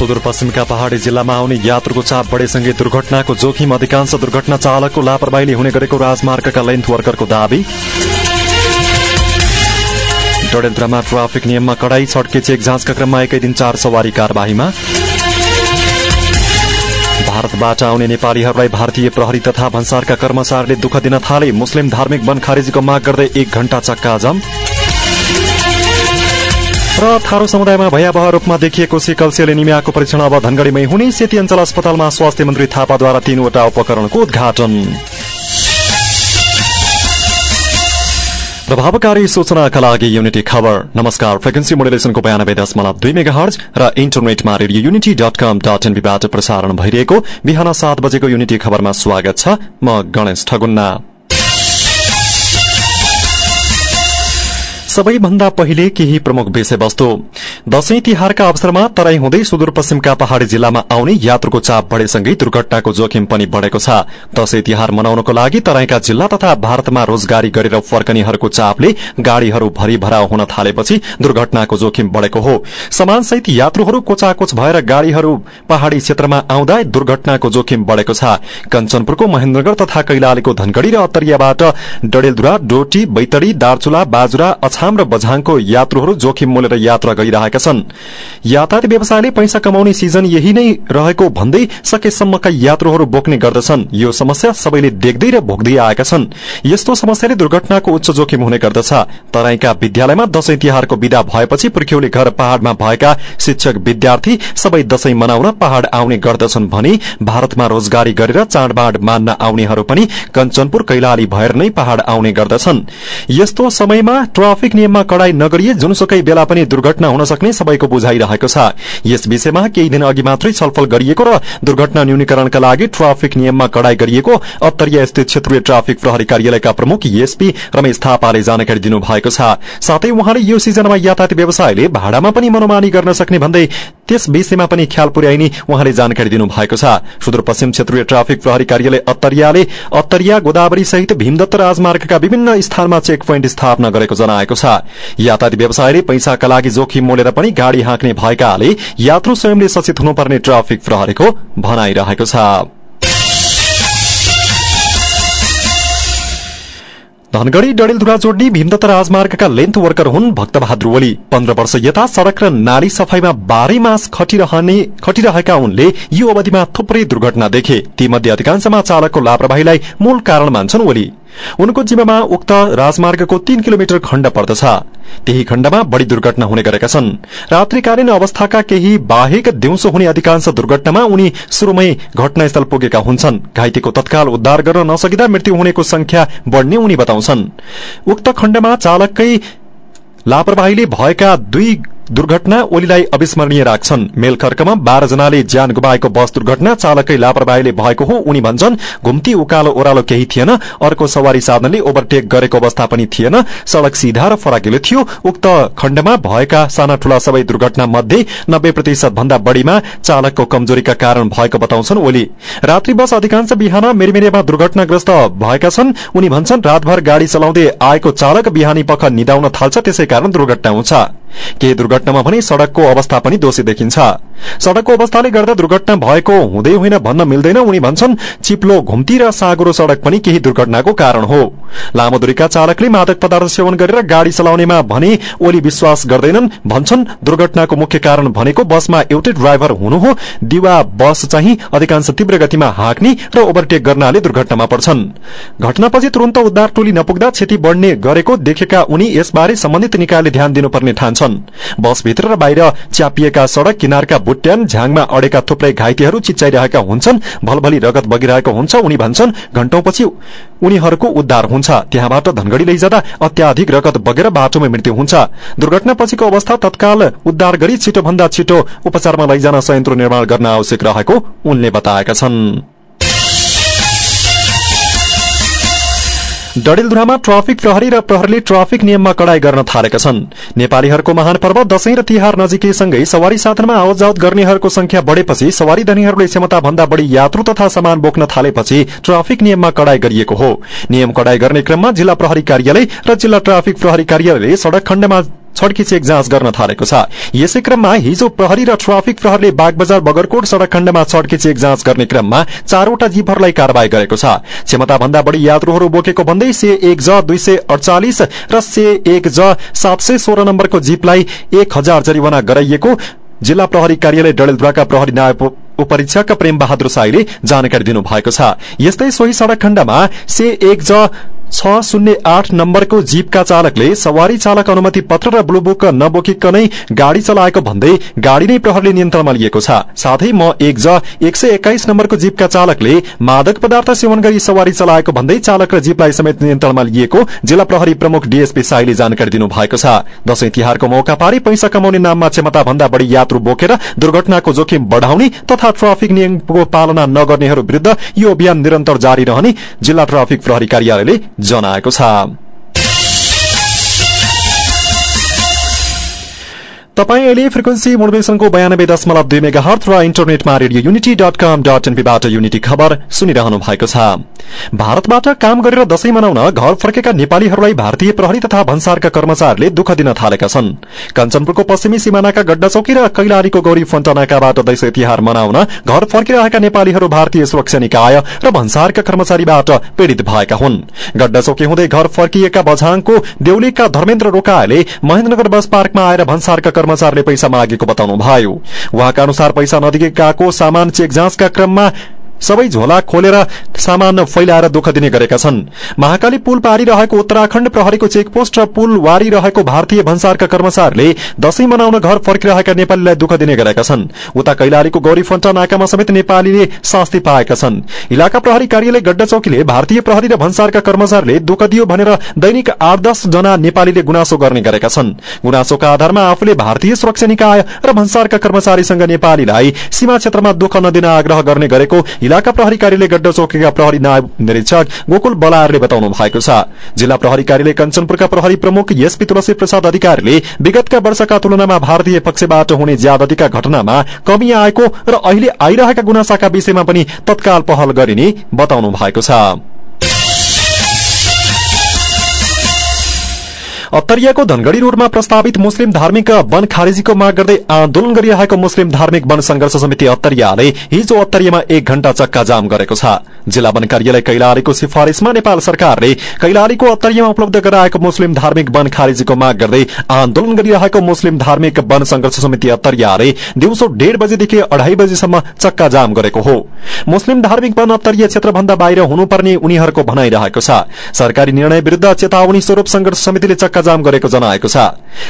सुदूरपश्चिमका पहाड़ी जिल्लामा आउने यात्रुको चाप बढेसँगै दुर्घटनाको जोखिम अधिकांश दुर्घटना चालकको लापरवाहीले हुने गरेको राजमार्गका लेन्थ वर्करको दावी। डडेलधुरामा ट्राफिक नियममा कडाई छड्के चेक जाँचका क्रममा एकै दिन चार सवारी कार्यवाहीमा भारतबाट आउने नेपालीहरूलाई भारतीय प्रहरी तथा भन्सारका कर्मचारीले दुःख दिन थाले। मुस्लिम धार्मिक वन खारेजीको माग गर्दै एक घण्टा चक्का जम र थारू समुदायमा भयावह रूपमा देखिएको सिकल सेल एनिमियाको परीक्षण अब धनगढ़ीमै हुने सेती अञ्चल अस्पतालमा स्वास्थ्य मन्त्री थापाद्वारा तीनवटा उपकरणको उद्घाटन। प्रभावकारी सूचनाका लागि युनिटी खबर। नमस्कार फ्रिक्वेन्सी मोडुलेसनको बयानब्बे दशमलव दुई मेगा हर्ज र इन्टरनेटमा Radio Unity dot com dot एनबीबाट प्रसारण भइरहेको बिहान सात बजेको युनिटी खबरमा स्वागत छ म गणेश ठगुन्ना। सबैभन्दा पहिले केही प्रमुख विषयवस्तु। दशैं तिहारका अवसरमा तराई हुँदै सुदूरपश्चिमका पहाड़ी जिल्लामा आउने यात्रुको चाप बढ़ेसँगै दुर्घटनाको जोखिम पनि बढ़ेको छ। दशैं तिहार मनाउनको लागि तराईका जिल्ला तथा भारतमा रोजगारी गरेर फर्कनेहरूको चापले गाड़ीहरू भरिभराउ हुन थालेपछि दुर्घटनाको जोखिम बढ़ेको हो। समानसहित यात्रुहरू कोचाकोच भएर गाड़ीहरू पहाड़ी क्षेत्रमा आउँदा दुर्घटनाको जोखिम बढ़ेको छ। कञ्चनपुरको महेन्द्रनगर तथा कैलालीको धनगढ़ी र अत्तरियाबाट डडेलधुरा डोटी बैतडी दार्चुला बाजुरा अछाम र बझाङको यात्रुहरू जोखिम मोलेर यात्रा गरिरहेका छन्। यातायात व्यवसायले पैसा कमाउने सिजन यही नै रहेको भन्दै सकेसम्मका यात्रुहरू बोक्ने गर्दछन्। यो समस्या सबैले देख्दै र भोग्दै आएका छन्। यस्तो समस्याले दुर्घटनाको उच्च जोखिम हुने गर्दछ। तराईका विद्यालयमा दशैं तिहारको विदा भएपछि पुर्ख्यौली घर पहाड़मा भएका शिक्षक विद्यार्थी सबै दशैं मनाउन पहाड़ आउने गर्दछन् भने भारतमा रोजगारी गरेर चाँडबाँड मान्न आउनेहरू पनि कञ्चनपुर कैलाली भएर नै पहाड़ आउने गर्दछन्। यस्तो समयमा ट्राफिक नियममा कड़ाई नगरिए जुनसुकै बेला पनि दुर्घटना हुन सक्ने सबैको बुझाइरहेको छ। यस विषयमा केही दिन अघि मात्रै छलफल गरिएको र दुर्घटना न्यूनीकरणका लागि ट्राफिक नियममा कड़ाई गरिएको अत्तरिया स्थित क्षेत्रीय ट्राफिक प्रहरी कार्यालयका प्रमुख एसपी रमेश थापाले जानकारी दिनुभएको छ। साथै उहाँले यो सिजनमा यातायात व्यवसायले भाडामा पनि मनोमानी गर्न सक्ने भन्दै त्यस विषयमा पनि ख्याल पुर्याइने उहाँले जानकारी दिनुभएको छ। सुदूरपश्चिम क्षेत्रीय ट्राफिक प्रहरी कार्यालय अत्तरियाले अत्तरिया गोदावरी सहित भीमदत्त राजमार्गका विभिन्न स्थानमा चेक पोइन्ट स्थापना गरेको जनाएको छ। यातायात व्यवसायले पैसाका लागि जोखिम मोलेर पनि गाड़ी हाँक्ने भएकाले यात्रु स्वयंले सचेत हुनुपर्ने ट्राफिक प्रहरीको भनाइरहेको छ। धनगढ़ी डडेलधुरा जोड्ने भीमदत्त राजमार्गका लेन्थ वर्कर हुन् भक्तबहादुर ओली। पन्ध्र वर्ष यता सड़क र नाली सफाईमा बाह्रै मास खटिरहेका उनले यो अवधिमा थुप्रै दुर्घटना देखे। तीमध्ये अधिकांशमा चालकको लापरवाहीलाई मूल कारण मान्छन् ओली। उनको जिम्मामा उक्त राजमार्गको तीन किलोमिटर खण्ड पर्दछ। त्यही खण्डमा बढ़ी दुर्घटना हुने गरेका छन्। रात्रिकालीन अवस्थाका केही बाहेक दिउँसो हुने अधिकांश दुर्घटनामा उनी शुरूमै घटनास्थल पुगेका हुन्छन्। घाइतेको तत्काल उद्धार गर्न नसकिँदा मृत्यु हुनेको संख्या बढ़ने उनी बताउँछन्। उक्त खण्डमा चालककै लापरवाहीले भएका दुई दुर्घटना ओलीलाई अविस्मरणीय राख्छन्। मेलखर्कमा बाह्र जनाले ज्यान गुमाएको बस दुर्घटना चालकै लापरवाहीले भएको हो उनी भन्छन् घुम्ती उकालो ओह्रालो केही थिएन। अर्को सवारी साधनले ओभरटेक गरेको अवस्था पनि थिएन। सड़क सिधा र फराकिलो थियो। उक्त खण्डमा भएका साना ठूला सबै दुर्घटना मध्ये नब्बे प्रतिशत भन्दा बढ़ीमा चालकको कमजोरीका कारण भएको बताउँछन् ओली। रात्रि बस अधिकांश बिहान मेरमेरेमा दुर्घटनाग्रस्त भएका छन्। उनी भन्छन् रातभर गाड़ी चलाउँदै आएको चालक बिहानी पख निदाउन थाल्छ त्यसै कारण दुर्घटना हुन्छ। केही दुर्घटनामा भने सड़कको अवस्था पनि दोषी देखिन्छ। सड़कको अवस्थाले गर्दा दुर्घटना भएको हुँदै होइन भन्न मिल्दैन। उनी भन्छन् चिप्लो घुम्ती र साँगुरो सड़क पनि केही दुर्घटनाको कारण हो। लामो दूरीका चालकले मादक पदार्थ सेवन गरेर गाड़ी चलाउनेमा भने ओली विश्वास गर्दैनन्। भन्छन् दुर्घटनाको मुख्य कारण भनेको बसमा एउटै ड्राइभर हुनु हो। दिवा बस चाहिँ अधिकांश तीव्र गतिमा हाँक्ने र ओभरटेक गर्नाले दुर्घटनामा पर्छन्। घटनापछि तुरन्त उद्धार टोली नपुग्दा क्षति बढ़ने गरेको देखेका उनी यसबारे सम्बन्धित निकायले ध्यान दिनुपर्ने ठान्छन्। बसभित्र र बाहिर च्यापिएका सड़क किनारका बुट्यान झ्याङमा अडेका थुप्रै घाइतेहरू चिच्चाइरहेका हुन्छन् भलभली रगत बगिरहेको हुन्छ उनी भन्छन् घण्टौपछि उनीहरूको उद्धार हुन्छ। त्यहाँबाट धनगढ़ी लैजाँदा अत्याधिक रगत बगेर बाटोमा मृत्यु हुन्छ। दुर्घटनापछिको अवस्था तत्काल उद्धार गरी छिटोभन्दा छिटो उपचारमा लैजान संयन्त्र निर्माण गर्न आवश्यक रहेको उनले बताएका छन्। डडेलधुरामा ट्राफिक प्रहरी र प्रहरीले ट्राफिक नियममा कड़ाई गर्न थालेका छन्। नेपालीहरूको महान पर्व दशैं र तिहार नजिकैसँगै सवारी साधनमा आवत गर्नेहरूको संख्या बढ़ेपछि सवारी धनीहरूले क्षमता भन्दा बढ़ी यात्रु तथा सामान बोक्न थालेपछि ट्राफिक नियममा कड़ाई गरिएको हो। नियम कड़ाई गर्ने क्रममा जिल्ला प्रहरी कार्यालय र जिल्ला ट्राफिक प्रहरी कार्यालयले सड़क खण्डमा छड्की चेक जाँच गर्न थालेको छ। यसै क्रममा हिजो प्रहरी र ट्राफिक प्रहरले बागबजार बगरकोट सड़क खण्डमा छड्की चेक जाँच गर्ने क्रममा चारवटा जीपहरूलाई कार्यवाही गरेको छ। क्षमता भन्दा बढ़ी यात्रुहरू बोकेको भन्दै से एक ज दुई सय अडचालिस र से एक ज सात सय सोह्र नम्बरको जीपलाई एक हजार जरिवाना गराइएको जिल्ला प्रहरी कार्यालय डडेलधुराका प्रहरी नायब उपरीक्षक प्रेम बहादुर साईले जानकारी दिनुभएको छ। यस्तै सोही सड़क खण्डमा से एक ज छ शून्य आठ नम्बरको जीपका चालकले सवारी चालक अनुमति पत्र र ब्लू बुक नबोकिकनै गाड़ी चलाएको भन्दै गाड़ी नै प्रहरले नियन्त्रणमा लिएको छ। साथै म एक ज एक सय एक्काइस नम्बरको जीपका चालकले मादक पदार्थ सेवन गरी सवारी चलाएको भन्दै चालक र जीपलाई समेत नियन्त्रणमा लिएको जिल्ला प्रहरी प्रमुख डीएसपी साईले जानकारी दिनुभएको छ। दशैं तिहारको मौका पारी पैसा कमाउने नाममा क्षमता भन्दा बढ़ी यात्रु बोकेर दुर्घटनाको जोखिम बढ़ाउने तथा ट्राफिक नियमको पालना नगर्नेहरू विरूद्ध यो अभियान निरन्तर जारी रहने जिल्ला ट्राफिक प्रहरी कार्यालयले जनाएको छ। तपाईँ अहिले फ्रिक्वेन्सी मोडुलेसनको बयानब्बे दशमलव दुई मेगा हर्थ र इन्टरनेटमा Radio Unity dot com dot एनपीबाट unity खबर सुनिरहनु भएको छ। भारतबाट काम गरेर दशैं मनाउन घर फर्केका नेपालीहरूलाई भारतीय प्रहरी तथा भन्सारका कर्मचारीले दुःख दिन थालेका छन्। कञ्चनपुरको पश्चिमी सिमानाका गड्डा चौकी र कैलालीको गौरी फन्टनाकाबाट दैसै तिहार मनाउन घर फर्किरहेका नेपालीहरू भारतीय सुरक्षा निकाय र भन्सारका कर्मचारीबाट पीड़ित भएका हुन्। गड्डा चौकी हुँदै घर फर्किएका बझाङको देउलीका धर्मेन्द्र रोकाले महेन्द्रनगर बस पार्कमा आएर भन्सारका कर्मचारीले पैसा मागेको बताउनुभयो उहाँका अनुसार पैसा नदिएकाको सामान चेक जाँचका क्रममा सबै झोला खोलेर सामान फैलाएर दुःख दिने गरेका छन्। महाकाली पुल पारिरहेको उत्तराखण्ड प्रहरीको चेकपोस्ट र पुल वारी रहेको भारतीय भन्सारका कर्मचारीले दशैं मनाउन घर फर्किरहेका नेपालीलाई दुःख दिने गरेका छन्। उता कैलालीको गौरी फन्टा नाकामा समेत नेपालीले शास्ति पाएका छन्। इलाका प्रहरी कार्यालय गड्डा चौकीले भारतीय प्रहरी र भन्सारका कर्मचारीले दुःख दियो भनेर दैनिक आठ दस जना नेपालीले गुनासो गर्ने गरेका छन्। गुनासोका आधारमा आफूले भारतीय सुरक्षा निकाय र भन्सारका कर्मचारीसँग नेपालीलाई सीमा क्षेत्रमा दुःख नदिन आग्रह गर्ने गरेको इलाका प्रहरी कार्यालय गड्डा चौकीका प्रहरी नायब निरीक्षक गोकुल बलायरले बताउनु भएको छ। जिल्ला प्रहरी कार्यालय कञ्चनपुरका प्रहरी प्रमुख एसपी तुलसी प्रसाद अधिकारीले विगतका वर्षका तुलनामा भारतीय पक्षबाट हुने ज्यादतीका घटनामा कमी आएको र अहिले आइरहेका गुनासाका विषयमा पनि तत्काल पहल गरिने बताउनु भएको छ। अत्तरियाको धनगढ़ी रोडमा प्रस्तावित मुस्लिम धार्मिक वन खारेजीको माग गर्दै आन्दोलन गरिरहेको मुस्लिम धार्मिक वन संघर्ष समिति अत्तरियाले हिजो अत्तरियामा एक घण्टा चक्का जाम गरेको छ। जिल्ला वन कार्यालय कैलालीको सिफारिशमा नेपाल सरकारले कैलालीको अत्तरियामा उपलब्ध गराएको मुस्लिम धार्मिक वन खारेजीको माग गर्दै आन्दोलन गरिरहेको मुस्लिम धार्मिक वन संघर्ष समिति अत्तरियाले दिउँसो डेढ़ बजेदेखि अढ़ाई बजेसम्म चक्का जाम गरेको हो। मुस्लिम धार्मिक वन अत्तरीय क्षेत्रभन्दा बाहिर हुनुपर्ने उनीहरूको भनाइरहेको छ। सरकारी निर्णय विरूद्ध चेतावनी स्वरूप संघर्ष समितिले चक्काजाम गरेको जनाएको छ।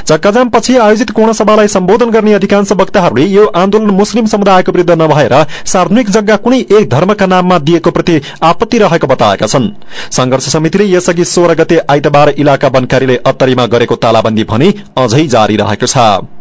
चक्काजाम पछि आयोजित पूर्ण सभालाई सम्बोधन गर्ने अधिकांश वक्ताहरूले यो आन्दोलन मुस्लिम समुदायको विरूद्ध नभएर सार्वजनिक जग्गा कुनै एक धर्मका नाममा दिएको प्रति आपत्ति रहेको बताएका छन्। संघर्ष समितिले यसअघि सोह्र गते आइतबार इलाका वन कार्यालय अत्तरीमा गरेको तालाबन्दी भने अझै जारी रहेको छ।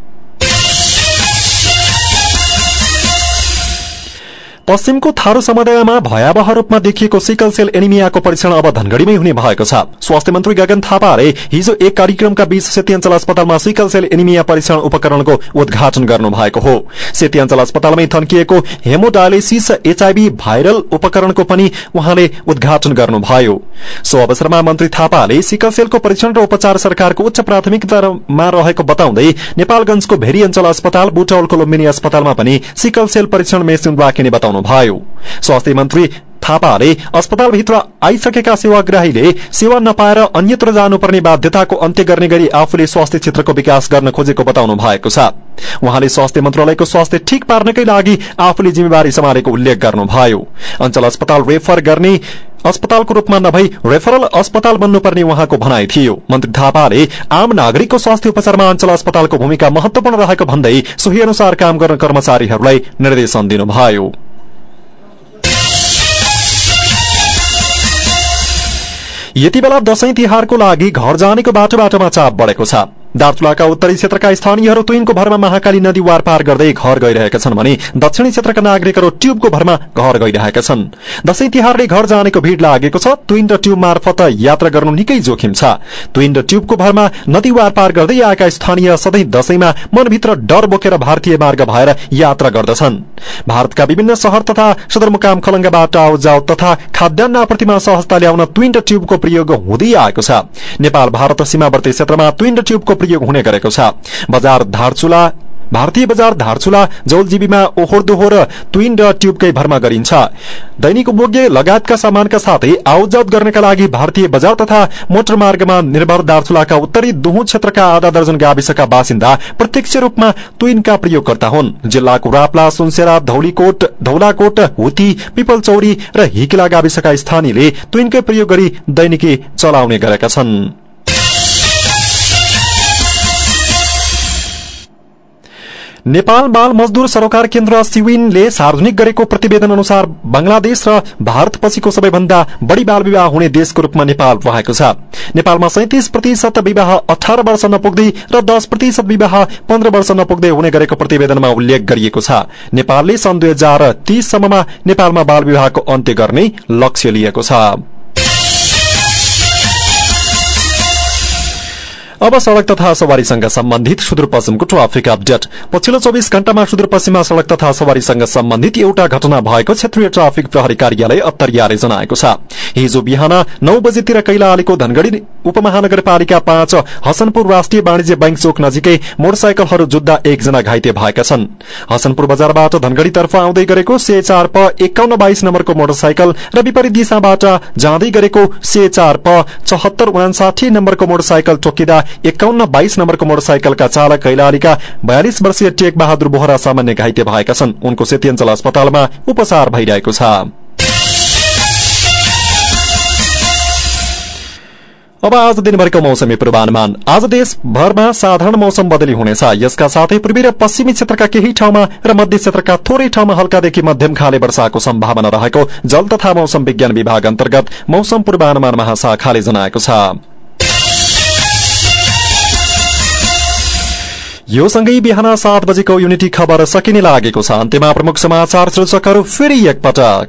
पश्चिमको थारू समुदायमा भयावह रूपमा देखिएको सिकल सेल एनिमियाको परीक्षण अब धनगढ़ीमै हुने भएको छ। स्वास्थ्य मन्त्री गगन थापाले हिजो एक कार्यक्रमका बीच सेती अञ्चल अस्पतालमा सिकल सेल एनिमिया परीक्षण उपकरणको उद्घाटन गर्नु भएको हो। सेती अञ्चल अस्पतालमै थन्किएको हेमोडायलिसिस एचआईभी भाइरल उपकरणको पनि उहाँले उद्घाटन गर्नुभयो। सो अवसरमा मन्त्री थापाले सिकल सेलको परीक्षण र उपचार सरकारको उच्च प्राथमिकतामा रहेको बताउँदै नेपालगंजको भेरी अञ्चल अस्पताल बुटौलको लुम्बिनी अस्पतालमा पनि सिकल सेल परीक्षण मेसिन राखिने बताउनु भयो स्वास्थ्य मन्त्री थापाले अस्पतालभित्र आइसकेका सेवाग्राहीले सेवा नपाएर अन्यत्र जानुपर्ने बाध्यताको अन्त्य गर्ने गरी आफूले स्वास्थ्य क्षेत्रको विकास गर्न खोजेको बताउनु भएको छ उहाँले स्वास्थ्य मन्त्रालयको स्वास्थ्य ठिक पार्नकै लागि आफूले जिम्मेवारी सम्हालेको उल्लेख गर्नुभयो अञ्चल अस्पताल रेफर गर्ने अस्पतालको रूपमा नभई रेफरल अस्पताल बन्नुपर्ने उहाँको भनाइ थियो मन्त्री थापाले आम नागरिकको स्वास्थ्य उपचारमा अञ्चल अस्पतालको भूमिका महत्वपूर्ण रहेको भन्दै सोही अनुसार काम गर्ने कर्मचारीहरूलाई निर्देशन दिनुभयो यति बेला दशैं तिहारको लागि घर जानेको बाटो बाटोमा चाप बढ़ेको छ। दार्चुलाका उत्तरी क्षेत्रका स्थानीयहरू तुइनको भरमा महाकाली नदी वार पार गर्दै घर गइरहेका छन् भने दक्षिणी क्षेत्रका नागरिकहरू ट्युबको भरमा घर गइरहेका छन्। दशैं तिहारले घर जानेको भीड़ लागेको छ। तुइन र ट्युब मार्फत यात्रा गर्नु निकै जोखिम छ। तुइन र ट्युबको भरमा नदी वार पार गर्दै आएका स्थानीय सधैँ दशैंमा मनभित्र डर बोकेर भारतीय मार्ग भएर यात्रा गर्दछन्। भारतका विभिन्न शहर तथा सदरमुकाम खलंगाबाट आउजाउ तथा खाद्यान्न आपूर्तिमा सहजता ल्याउन तुइन र ट्युबको प्रयोग हुँदै आएको छ। नेपाल भारत सीमावर्ती क्षेत्रमा तुइन र ट्युबको प्रयोग हुने गरेको छ। बजार धारचुला भारतीय बजार धारचुला जौलजीबीमा ओहोर दोहोर ट्विन र ट्युबकै भरमा गरिन्छ। दैनिक उपभोग्य लगायतका सामानका साथै आवजात गर्नका लागि भारतीय बजार तथा मोटर मार्गमा निर्भर दार्चुलाका उत्तरी दुहु क्षेत्रका आधा दर्जन गाविसका बासिन्दा प्रत्यक्ष रूपमा ट्विनका प्रयोगकर्ता हुन्। जिल्लाको राप्ला सुनसेरा धौलीकोट धौलाकोट हुती पिपलचौरी र हिकिला गाविसका स्थानीयले ट्विनकै प्रयोग गरी दैनिकी चलाउने गरेका छन्। नेपाल बाल मजदूर सरोकार केन्द्र सिविनले सार्वजनिक गरेको प्रतिवेदन अनुसार बंगलादेश र भारत पछिको सबैभन्दा बढ़ी बाल विवाह हुने देशको रूपमा नेपाल रहेको छ। नेपालमा सैतिस प्रतिशत विवाह अठार वर्ष नपुग्दै र दश प्रतिशत विवाह पन्ध्र वर्ष नपुग्दै हुने गरेको प्रतिवेदनमा उल्लेख गरिएको छ। नेपालले सन् दुई हजार तीससम्ममा नेपालमा बाल विवाहको अन्त्य गर्ने लक्ष्य लिएको छ। अब सड़क तथा सवारीसँग सम्बन्धित सुदूरपश्चिमको ट्राफिक अपडेट। पछिल्लो चौविस घण्टामा सुदूरपश्चिममा सड़क तथा सवारीसँग सम्बन्धित एउटा घटना भएको क्षेत्रीय ट्राफिक प्रहरी कार्यालय अत्तरियाले जनाएको छ। हिजो बिहान नौ बजेतिर कैलालीको धनगढ़ी उपमहानगरपालिका पाँच हसनपुर राष्ट्रिय वाणिज्य बैंक चोक नजिकै मोटरसाइकलहरू जुत्दा एकजना घाइते भएका छन्। हसनपुर बजारबाट धनगढ़ीतर्फ आउँदै गरेको से चार प एकाउन्न बाइस नम्बरको मोटरसाइकल र विपरीत दिशाबाट जाँदै गरेको से चार प चौहत्तर उनासाठी नम्बरको मोटरसाइकल ठोकिँदा एकाउन्न बाइस नम्बरको मोटरसाइकलका चालक कैलालीका बयालिस वर्षीय टेक बहादुर बोहरा सामान्य घाइते भएका छन्। उनको सेती अञ्चल अस्पतालमा उपचार भइरहेको छ। अब आज दिनभरिको मौसमी पूर्वानुमान। आज देशभरमा साधारण मौसम बदली हुनेछ। यसका साथै पूर्वी र पश्चिमी क्षेत्रका केही ठाउँमा र मध्य क्षेत्रका थोरै ठाउँमा हल्कादेखि मध्यम खाले वर्षाको सम्भावना रहेको जल तथा मौसम विज्ञान विभाग अन्तर्गत मौसम पूर्वानुमान महाशाखाले जनाएको छ। यो सँगै बिहान सात बजेको युनिटी खबर सकिने लागेको छ। अन्त्यमा प्रमुख समाचार शीर्षकहरू फेरि एकपटक।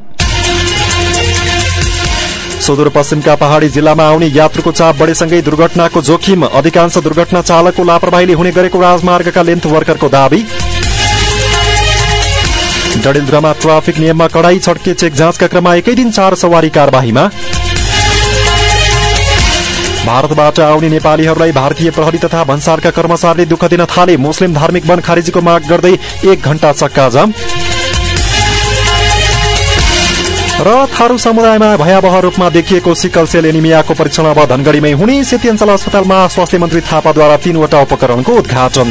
सुदूरपश्चिमका पहाड़ी जिल्लामा आउने यात्रुको चाप बढेसँगै दुर्घटनाको जोखिम। अधिकांश दुर्घटना चालकको लापरवाहीले हुने गरेको राजमार्गका लेन्थ वर्करको दावी। डडेलधुरामा ट्राफिक नियममा कडाई छड्के चेक जाँचका क्रममा एकै दिन चार सवारी कार्यवाहीमा भारतबाट आउने नेपालीहरूलाई भारतीय प्रहरी तथा भन्सारका कर्मचारीले दुःख दिन थाले। मुस्लिम धार्मिक वन खारेजीको माग गर्दै एक घण्टा चक्का जाम। र थारू समुदायमा भयावह रूपमा देखिएको सिकल सेल एनिमियाको परीक्षण अब धनगढ़ीमै हुने। सेती अस्पतालमा स्वास्थ्य मन्त्री थापाद्वारा तीनवटा उपकरणको उद्घाटन।